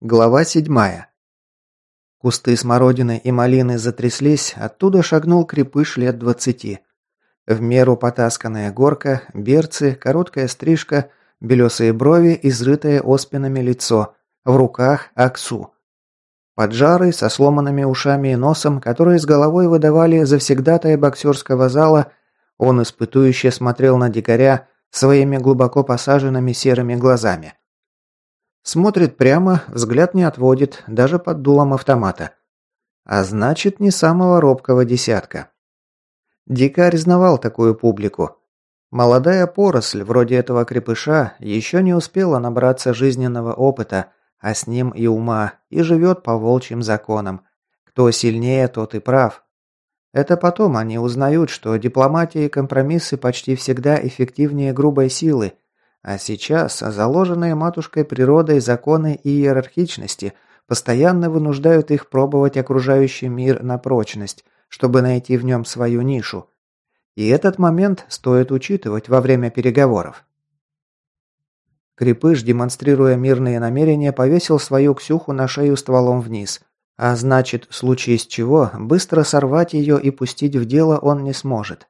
Глава седьмая. Кусты смородины и малины затряслись, оттуда шагнул крепыш лет двадцати. В меру потасканная горка, берцы, короткая стрижка, белесые брови, изрытое оспинами лицо, в руках аксу. Поджарый, со сломанными ушами и носом, которые с головой выдавали завсегдатая боксерского зала, он испытующе смотрел на дикаря своими глубоко посаженными серыми глазами. Смотрит прямо, взгляд не отводит, даже под дулом автомата. А значит, не самого робкого десятка. Дикарь знавал такую публику. Молодая поросль, вроде этого крепыша, еще не успела набраться жизненного опыта, а с ним и ума, и живет по волчьим законам. Кто сильнее, тот и прав. Это потом они узнают, что дипломатия и компромиссы почти всегда эффективнее грубой силы – а сейчас заложенные матушкой природой законы и иерархичности постоянно вынуждают их пробовать окружающий мир на прочность, чтобы найти в нем свою нишу. И этот момент стоит учитывать во время переговоров. Крепыш, демонстрируя мирные намерения, повесил свою Ксюху на шею стволом вниз. А значит, в случае с чего, быстро сорвать ее и пустить в дело он не сможет.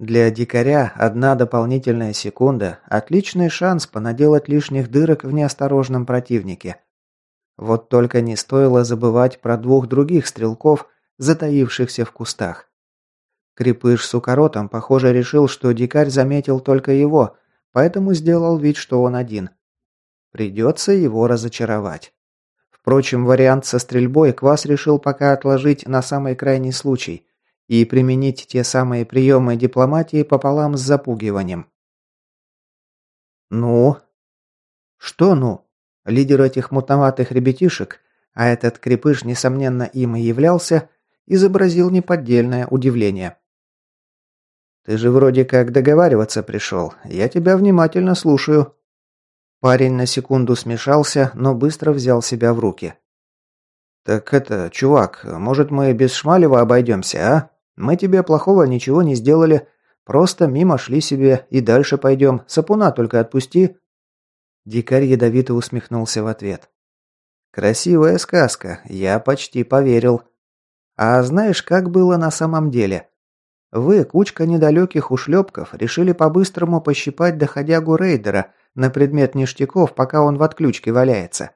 Для дикаря одна дополнительная секунда – отличный шанс понаделать лишних дырок в неосторожном противнике. Вот только не стоило забывать про двух других стрелков, затаившихся в кустах. Крепыш с укоротом, похоже, решил, что дикарь заметил только его, поэтому сделал вид, что он один. Придется его разочаровать. Впрочем, вариант со стрельбой Квас решил пока отложить на самый крайний случай – и применить те самые приемы дипломатии пополам с запугиванием. «Ну?» «Что «ну?» Лидер этих мутноватых ребятишек, а этот крепыш, несомненно, им и являлся, изобразил неподдельное удивление. «Ты же вроде как договариваться пришел. Я тебя внимательно слушаю». Парень на секунду смешался, но быстро взял себя в руки. «Так это, чувак, может мы без Шмалева обойдемся, а?» Мы тебе плохого ничего не сделали. Просто мимо шли себе и дальше пойдем. Сапуна только отпусти». Дикарь ядовито усмехнулся в ответ. «Красивая сказка. Я почти поверил. А знаешь, как было на самом деле? Вы, кучка недалеких ушлепков, решили по-быстрому пощипать доходягу рейдера на предмет ништяков, пока он в отключке валяется.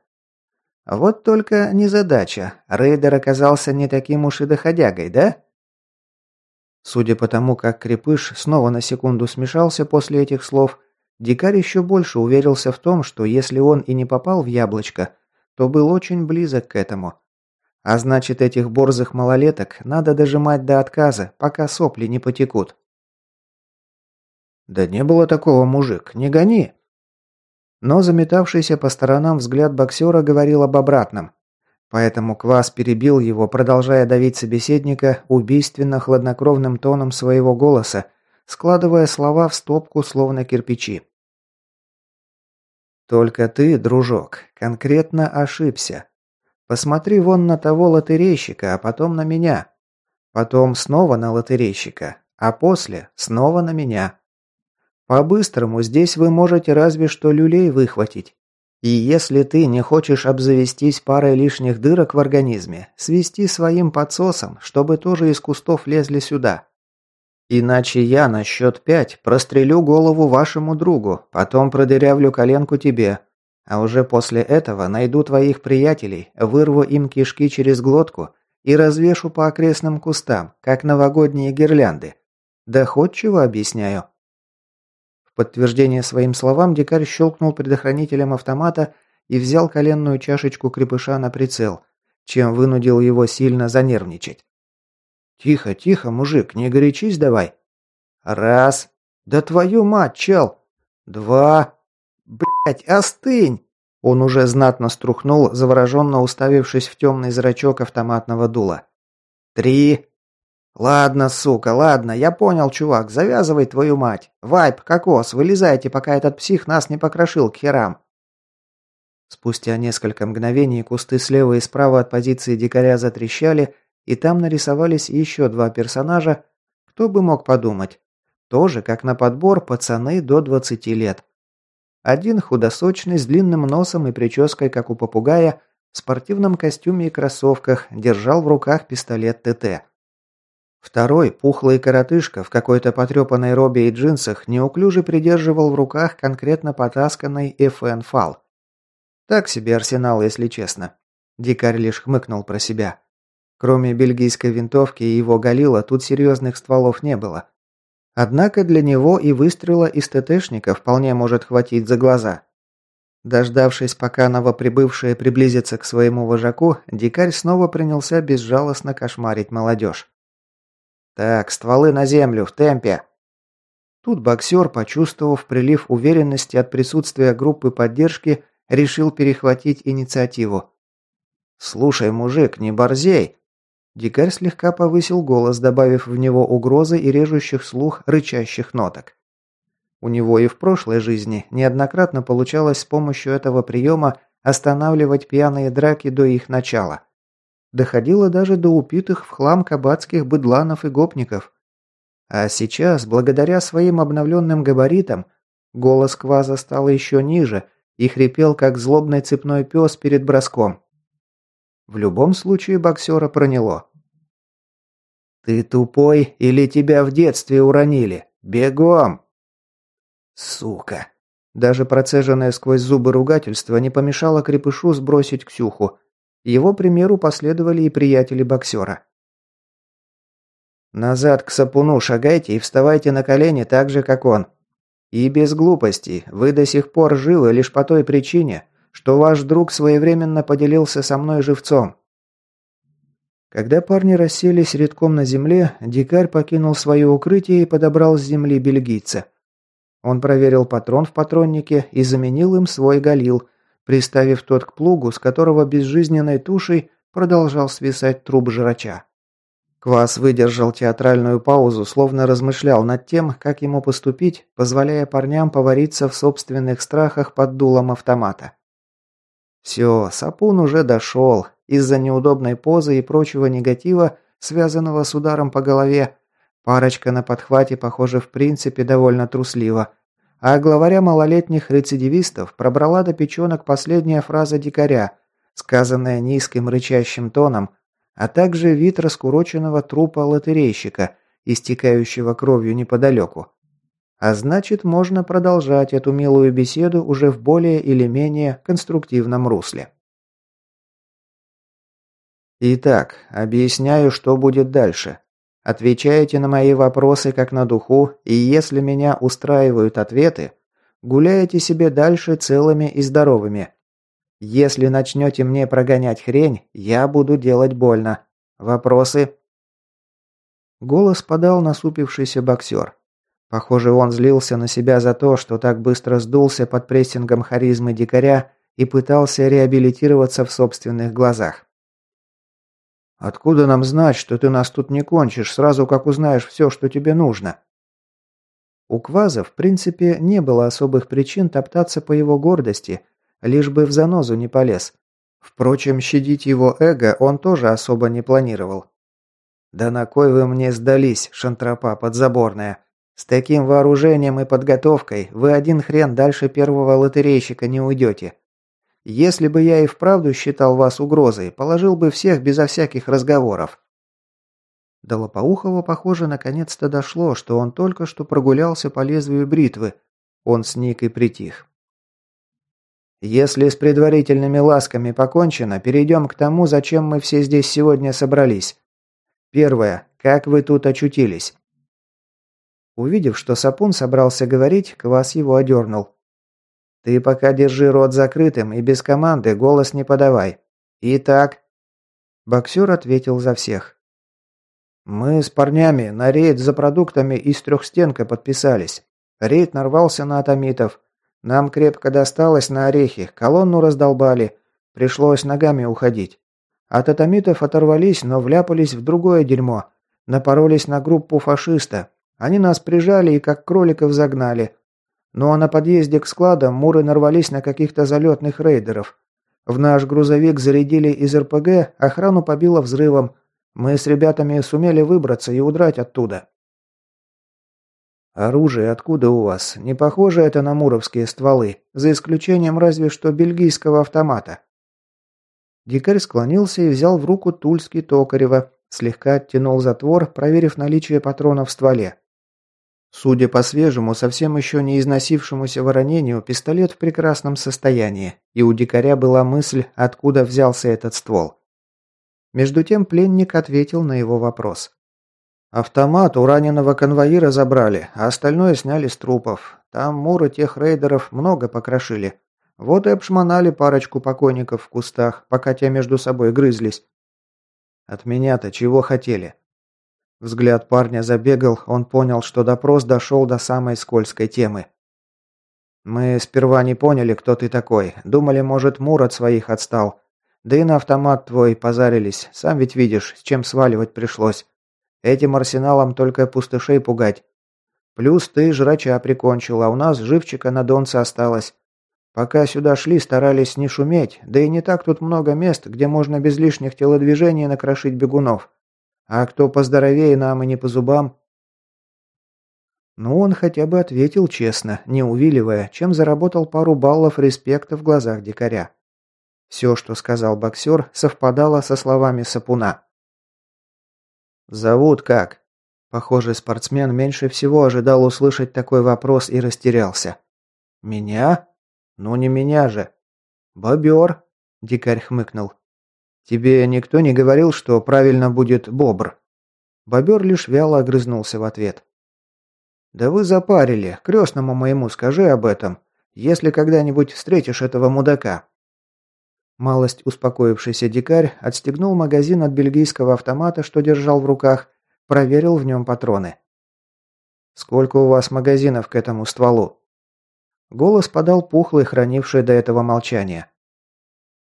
Вот только незадача. Рейдер оказался не таким уж и доходягой, да?» Судя по тому, как крепыш снова на секунду смешался после этих слов, дикарь еще больше уверился в том, что если он и не попал в яблочко, то был очень близок к этому. А значит, этих борзых малолеток надо дожимать до отказа, пока сопли не потекут. «Да не было такого, мужик, не гони!» Но заметавшийся по сторонам взгляд боксера говорил об обратном. Поэтому Квас перебил его, продолжая давить собеседника убийственно хладнокровным тоном своего голоса, складывая слова в стопку, словно кирпичи. «Только ты, дружок, конкретно ошибся. Посмотри вон на того лотерейщика, а потом на меня. Потом снова на лотерейщика, а после снова на меня. По-быстрому здесь вы можете разве что люлей выхватить. И если ты не хочешь обзавестись парой лишних дырок в организме, свести своим подсосом, чтобы тоже из кустов лезли сюда. Иначе я на счет пять прострелю голову вашему другу, потом продырявлю коленку тебе. А уже после этого найду твоих приятелей, вырву им кишки через глотку и развешу по окрестным кустам, как новогодние гирлянды. Доходчиво объясняю подтверждение своим словам дикарь щелкнул предохранителем автомата и взял коленную чашечку крепыша на прицел, чем вынудил его сильно занервничать. «Тихо, тихо, мужик, не горячись давай!» «Раз! Да твою мать, чел! Два! Блять, остынь!» Он уже знатно струхнул, завороженно уставившись в темный зрачок автоматного дула. «Три! «Ладно, сука, ладно, я понял, чувак, завязывай твою мать. Вайп, кокос, вылезайте, пока этот псих нас не покрошил к херам». Спустя несколько мгновений кусты слева и справа от позиции дикаря затрещали, и там нарисовались еще два персонажа, кто бы мог подумать. Тоже, как на подбор, пацаны до 20 лет. Один худосочный, с длинным носом и прической, как у попугая, в спортивном костюме и кроссовках, держал в руках пистолет ТТ. Второй, пухлый коротышка в какой-то потрепанной робе и джинсах, неуклюже придерживал в руках конкретно потасканный FN фал. Так себе арсенал, если честно. Дикарь лишь хмыкнул про себя. Кроме бельгийской винтовки и его галила, тут серьезных стволов не было. Однако для него и выстрела из ТТшника вполне может хватить за глаза. Дождавшись, пока новоприбывшие приблизятся к своему вожаку, дикарь снова принялся безжалостно кошмарить молодежь. «Так, стволы на землю, в темпе!» Тут боксер, почувствовав прилив уверенности от присутствия группы поддержки, решил перехватить инициативу. «Слушай, мужик, не борзей!» Дикарь слегка повысил голос, добавив в него угрозы и режущих слух рычащих ноток. У него и в прошлой жизни неоднократно получалось с помощью этого приема останавливать пьяные драки до их начала. Доходило даже до упитых в хлам кабацких быдланов и гопников. А сейчас, благодаря своим обновленным габаритам, голос Кваза стал еще ниже и хрипел, как злобный цепной пес перед броском. В любом случае боксера проняло. «Ты тупой или тебя в детстве уронили? Бегом!» «Сука!» Даже процеженное сквозь зубы ругательство не помешало крепышу сбросить Ксюху, его примеру последовали и приятели боксера. «Назад к сапуну шагайте и вставайте на колени так же, как он. И без глупостей, вы до сих пор живы лишь по той причине, что ваш друг своевременно поделился со мной живцом». Когда парни расселись редком на земле, дикарь покинул свое укрытие и подобрал с земли бельгийца. Он проверил патрон в патроннике и заменил им свой галил – приставив тот к плугу, с которого безжизненной тушей продолжал свисать труп жрача. Квас выдержал театральную паузу, словно размышлял над тем, как ему поступить, позволяя парням повариться в собственных страхах под дулом автомата. Все, Сапун уже дошел. Из-за неудобной позы и прочего негатива, связанного с ударом по голове, парочка на подхвате, похоже, в принципе довольно труслива, а главаря малолетних рецидивистов пробрала до печенок последняя фраза дикаря, сказанная низким рычащим тоном, а также вид раскуроченного трупа лотерейщика, истекающего кровью неподалеку. А значит, можно продолжать эту милую беседу уже в более или менее конструктивном русле. Итак, объясняю, что будет дальше. Отвечаете на мои вопросы как на духу, и если меня устраивают ответы, гуляете себе дальше целыми и здоровыми. Если начнете мне прогонять хрень, я буду делать больно. Вопросы?» Голос подал насупившийся боксер. Похоже, он злился на себя за то, что так быстро сдулся под прессингом харизмы дикаря и пытался реабилитироваться в собственных глазах. Откуда нам знать, что ты нас тут не кончишь, сразу как узнаешь все, что тебе нужно?» У Кваза, в принципе, не было особых причин топтаться по его гордости, лишь бы в занозу не полез. Впрочем, щадить его эго он тоже особо не планировал. «Да на кой вы мне сдались, шантропа подзаборная? С таким вооружением и подготовкой вы один хрен дальше первого лотерейщика не уйдете. Если бы я и вправду считал вас угрозой, положил бы всех безо всяких разговоров». До Лопоухова, похоже, наконец-то дошло, что он только что прогулялся по лезвию бритвы. Он сник и притих. «Если с предварительными ласками покончено, перейдем к тому, зачем мы все здесь сегодня собрались. Первое. Как вы тут очутились?» Увидев, что Сапун собрался говорить, Квас его одернул. Ты пока держи рот закрытым и без команды голос не подавай. Итак...» Боксер ответил за всех. «Мы с парнями на рейд за продуктами из трехстенка подписались. Рейд нарвался на атомитов. Нам крепко досталось на орехи, колонну раздолбали. Пришлось ногами уходить. От атомитов оторвались, но вляпались в другое дерьмо. Напоролись на группу фашиста. Они нас прижали и как кроликов загнали. Ну а на подъезде к складам муры нарвались на каких-то залетных рейдеров. В наш грузовик зарядили из РПГ, охрану побило взрывом. Мы с ребятами сумели выбраться и удрать оттуда. Оружие откуда у вас? Не похоже это на муровские стволы, за исключением разве что бельгийского автомата. Дикарь склонился и взял в руку тульский Токарева, слегка оттянул затвор, проверив наличие патронов в стволе. Судя по свежему, совсем еще не износившемуся воронению, пистолет в прекрасном состоянии, и у дикаря была мысль, откуда взялся этот ствол. Между тем пленник ответил на его вопрос. «Автомат у раненого конвоира забрали, а остальное сняли с трупов. Там муры тех рейдеров много покрошили. Вот и обшмонали парочку покойников в кустах, пока те между собой грызлись. От меня-то чего хотели? Взгляд парня забегал, он понял, что допрос дошел до самой скользкой темы. «Мы сперва не поняли, кто ты такой. Думали, может, Мур от своих отстал. Да и на автомат твой позарились. Сам ведь видишь, с чем сваливать пришлось. Этим арсеналом только пустышей пугать. Плюс ты жрача прикончил, а у нас живчика на донце осталось. Пока сюда шли, старались не шуметь, да и не так тут много мест, где можно без лишних телодвижений накрошить бегунов. А кто поздоровее нам и не по зубам? Ну, он хотя бы ответил честно, не увиливая, чем заработал пару баллов респекта в глазах дикаря. Все, что сказал боксер, совпадало со словами Сапуна. «Зовут как?» Похоже, спортсмен меньше всего ожидал услышать такой вопрос и растерялся. «Меня?» «Ну не меня же». «Бобер», – дикарь хмыкнул. «Тебе никто не говорил, что правильно будет бобр?» Бобер лишь вяло огрызнулся в ответ. «Да вы запарили. Крестному моему скажи об этом, если когда-нибудь встретишь этого мудака». Малость успокоившийся дикарь отстегнул магазин от бельгийского автомата, что держал в руках, проверил в нем патроны. «Сколько у вас магазинов к этому стволу?» Голос подал пухлый, хранивший до этого молчание.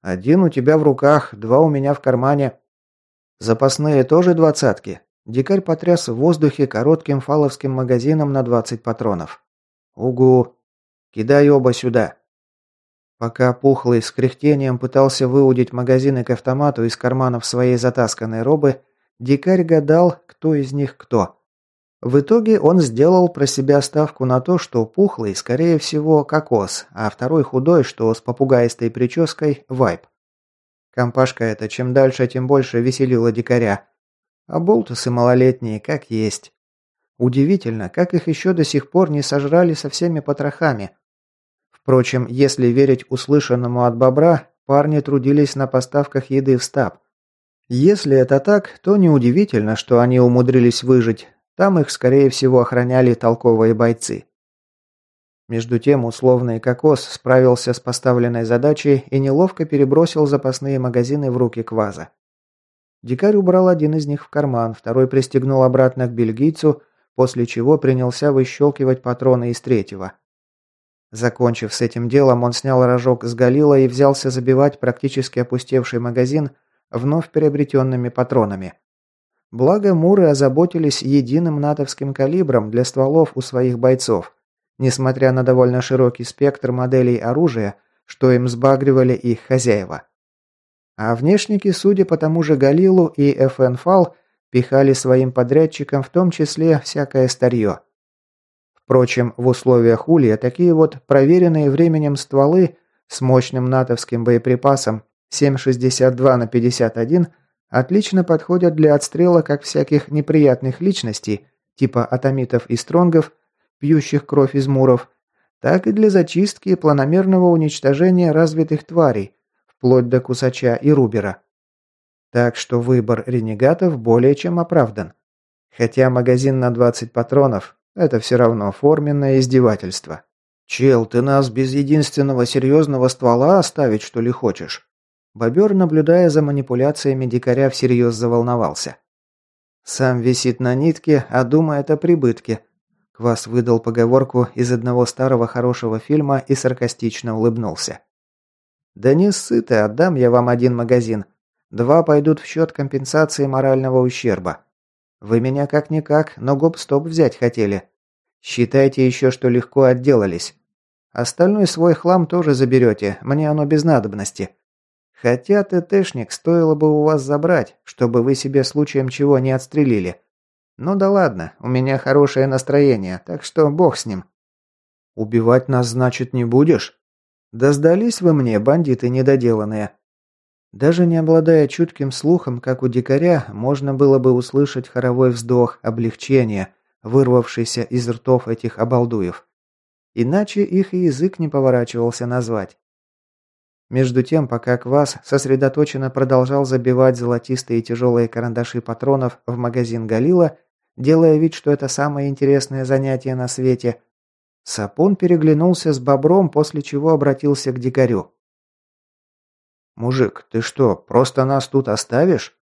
«Один у тебя в руках, два у меня в кармане. Запасные тоже двадцатки?» Дикарь потряс в воздухе коротким фаловским магазином на 20 патронов. «Угу! Кидай оба сюда!» Пока Пухлый с кряхтением пытался выудить магазины к автомату из карманов своей затасканной робы, дикарь гадал, кто из них кто. В итоге он сделал про себя ставку на то, что пухлый, скорее всего, кокос, а второй худой, что с попугаистой прической, вайп. Компашка эта чем дальше, тем больше веселила дикаря. А болтусы малолетние, как есть. Удивительно, как их еще до сих пор не сожрали со всеми потрохами. Впрочем, если верить услышанному от бобра, парни трудились на поставках еды в стаб. Если это так, то неудивительно, что они умудрились выжить, там их, скорее всего, охраняли толковые бойцы. Между тем, условный кокос справился с поставленной задачей и неловко перебросил запасные магазины в руки Кваза. Дикарь убрал один из них в карман, второй пристегнул обратно к бельгийцу, после чего принялся выщелкивать патроны из третьего. Закончив с этим делом, он снял рожок с галила и взялся забивать практически опустевший магазин вновь приобретенными патронами. Благо, муры озаботились единым натовским калибром для стволов у своих бойцов, несмотря на довольно широкий спектр моделей оружия, что им сбагривали их хозяева. А внешники, судя по тому же Галилу и ФНФАЛ, пихали своим подрядчикам в том числе всякое старье. Впрочем, в условиях улья такие вот проверенные временем стволы с мощным натовским боеприпасом 7,62 на 51 отлично подходят для отстрела как всяких неприятных личностей, типа атомитов и стронгов, пьющих кровь из муров, так и для зачистки и планомерного уничтожения развитых тварей, вплоть до Кусача и Рубера. Так что выбор ренегатов более чем оправдан. Хотя магазин на 20 патронов – это все равно форменное издевательство. «Чел, ты нас без единственного серьезного ствола оставить, что ли, хочешь?» Бобер, наблюдая за манипуляциями дикаря, всерьез заволновался. «Сам висит на нитке, а думает о прибытке». Квас выдал поговорку из одного старого хорошего фильма и саркастично улыбнулся. «Да не сыты, отдам я вам один магазин. Два пойдут в счет компенсации морального ущерба. Вы меня как-никак, но гоп-стоп взять хотели. Считайте еще, что легко отделались. Остальной свой хлам тоже заберете, мне оно без надобности. Хотя ТТшник стоило бы у вас забрать, чтобы вы себе случаем чего не отстрелили. Ну да ладно, у меня хорошее настроение, так что бог с ним. Убивать нас, значит, не будешь? Да сдались вы мне, бандиты недоделанные. Даже не обладая чутким слухом, как у дикаря, можно было бы услышать хоровой вздох облегчения, вырвавшийся из ртов этих обалдуев. Иначе их и язык не поворачивался назвать. Между тем, пока Квас сосредоточенно продолжал забивать золотистые тяжелые карандаши патронов в магазин Галила, делая вид, что это самое интересное занятие на свете, Сапун переглянулся с бобром, после чего обратился к дикарю. «Мужик, ты что, просто нас тут оставишь?»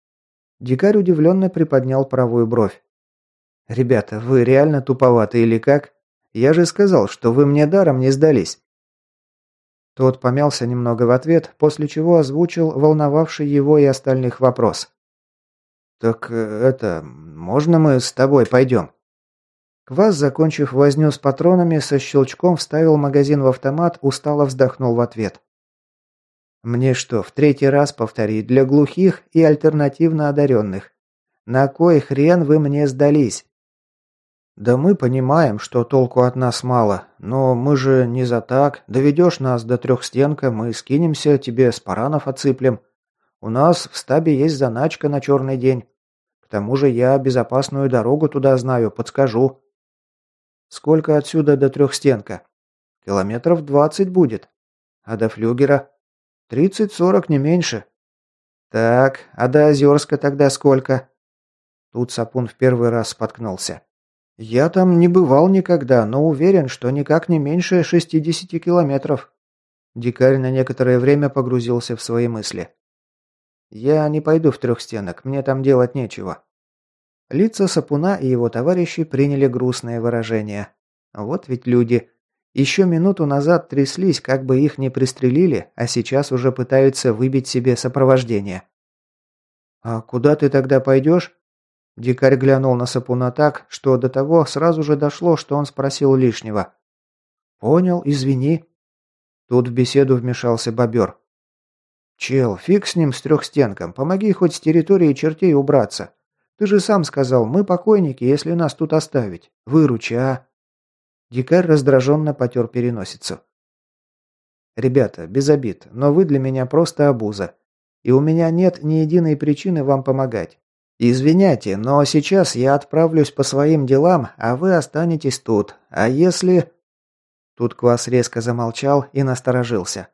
Дикарь удивленно приподнял правую бровь. «Ребята, вы реально туповаты или как? Я же сказал, что вы мне даром не сдались». Тот помялся немного в ответ, после чего озвучил волновавший его и остальных вопрос. «Так э, это... можно мы с тобой пойдем?» Квас, закончив возню с патронами, со щелчком вставил магазин в автомат, устало вздохнул в ответ. «Мне что, в третий раз повторить, для глухих и альтернативно одаренных? На кой хрен вы мне сдались?» «Да мы понимаем, что толку от нас мало, но мы же не за так. Доведешь нас до трехстенка, мы скинемся, тебе спаранов отсыплем. У нас в стабе есть заначка на черный день. К тому же я безопасную дорогу туда знаю, подскажу». «Сколько отсюда до трехстенка?» «Километров двадцать будет. А до флюгера?» «Тридцать-сорок, не меньше». «Так, а до Озерска тогда сколько?» Тут Сапун в первый раз споткнулся. «Я там не бывал никогда, но уверен, что никак не меньше 60 километров». Дикарь на некоторое время погрузился в свои мысли. «Я не пойду в трехстенок, мне там делать нечего». Лица Сапуна и его товарищи приняли грустное выражение. Вот ведь люди. Еще минуту назад тряслись, как бы их не пристрелили, а сейчас уже пытаются выбить себе сопровождение. «А куда ты тогда пойдешь?» Дикарь глянул на Сапуна так, что до того сразу же дошло, что он спросил лишнего. «Понял, извини». Тут в беседу вмешался бобер. «Чел, фиг с ним с трехстенком, помоги хоть с территории чертей убраться. Ты же сам сказал, мы покойники, если нас тут оставить. Выручи, а?» Дикарь раздраженно потер переносицу. «Ребята, без обид, но вы для меня просто обуза. И у меня нет ни единой причины вам помогать. «Извиняйте, но сейчас я отправлюсь по своим делам, а вы останетесь тут. А если...» Тут Квас резко замолчал и насторожился.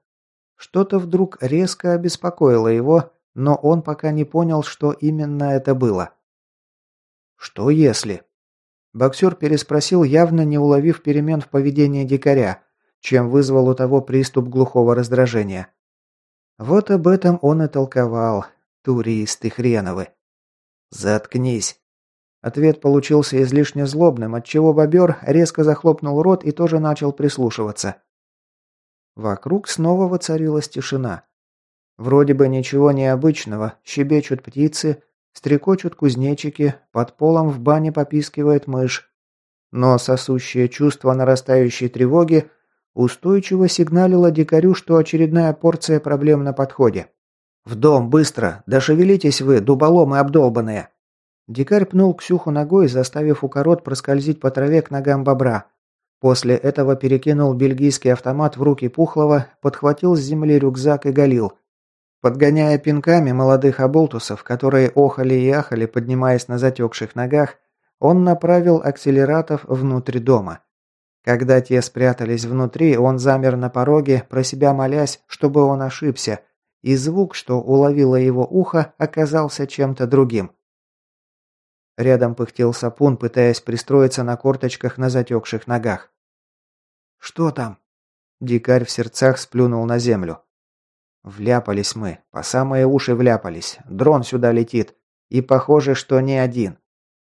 Что-то вдруг резко обеспокоило его, но он пока не понял, что именно это было. «Что если?» Боксер переспросил, явно не уловив перемен в поведении дикаря, чем вызвал у того приступ глухого раздражения. Вот об этом он и толковал. Туристы хреновы. «Заткнись!» Ответ получился излишне злобным, отчего бобер резко захлопнул рот и тоже начал прислушиваться. Вокруг снова воцарилась тишина. Вроде бы ничего необычного, щебечут птицы, стрекочут кузнечики, под полом в бане попискивает мышь. Но сосущее чувство нарастающей тревоги устойчиво сигналило дикарю, что очередная порция проблем на подходе. «В дом, быстро! Да шевелитесь вы, дуболомы обдолбанные!» Дикарь пнул Ксюху ногой, заставив укорот проскользить по траве к ногам бобра. После этого перекинул бельгийский автомат в руки Пухлого, подхватил с земли рюкзак и галил. Подгоняя пинками молодых оболтусов, которые охали и ахали, поднимаясь на затекших ногах, он направил акселератов внутрь дома. Когда те спрятались внутри, он замер на пороге, про себя молясь, чтобы он ошибся – и звук, что уловило его ухо, оказался чем-то другим. Рядом пыхтел сапун, пытаясь пристроиться на корточках на затекших ногах. «Что там?» Дикарь в сердцах сплюнул на землю. «Вляпались мы, по самые уши вляпались. Дрон сюда летит. И похоже, что не один.